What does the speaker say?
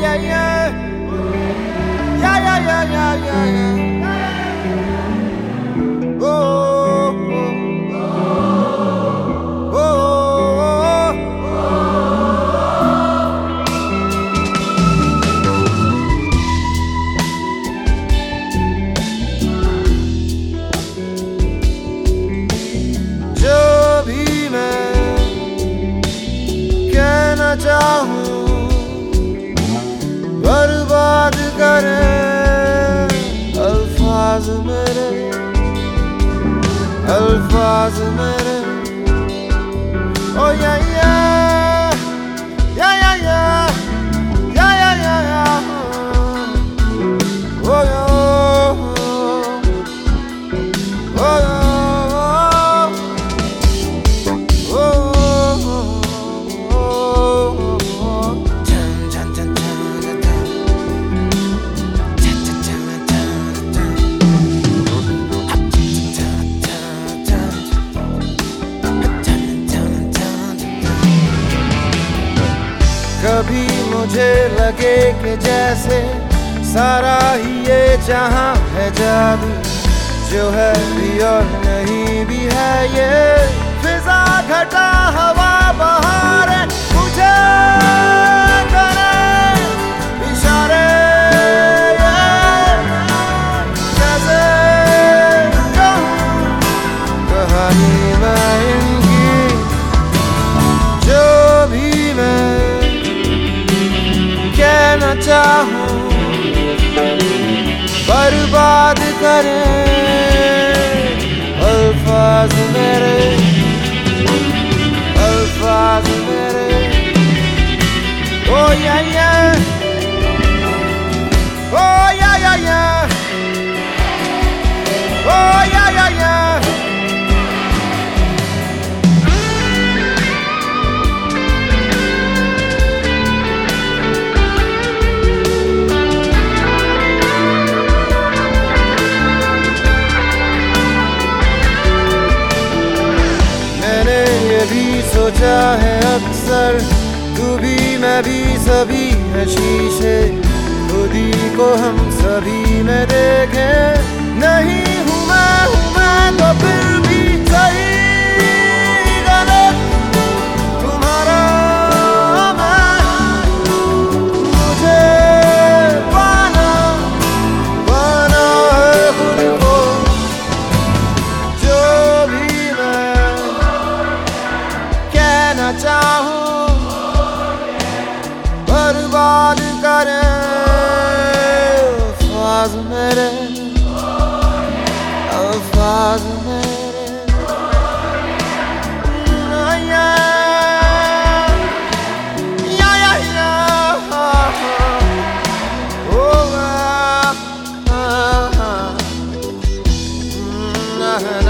yeah, yeah. Yeah, yeah, yeah, yeah, yeah, yeah. Oh, oh, oh. oh. बर्बाद करे अल्फाज मेरे अल्फाज मेरे। ओ या कभी मुझे लगे कि जैसे सारा ही ये जहाँ है जादू, जो है भी और नहीं भी है ये। फिजा घटा हवा बहार कहना चाहूँ बर्बाद करें अल्फाज मेरे सोचा है अक्सर, तू भी मैं भी सभी है शीशे। खुदी को हम सभी में देखे। नहीं हुआ हूँ मैं तो fazmere oh yeah fazmere oh yeah ya ya ya. Oh ah ah ah.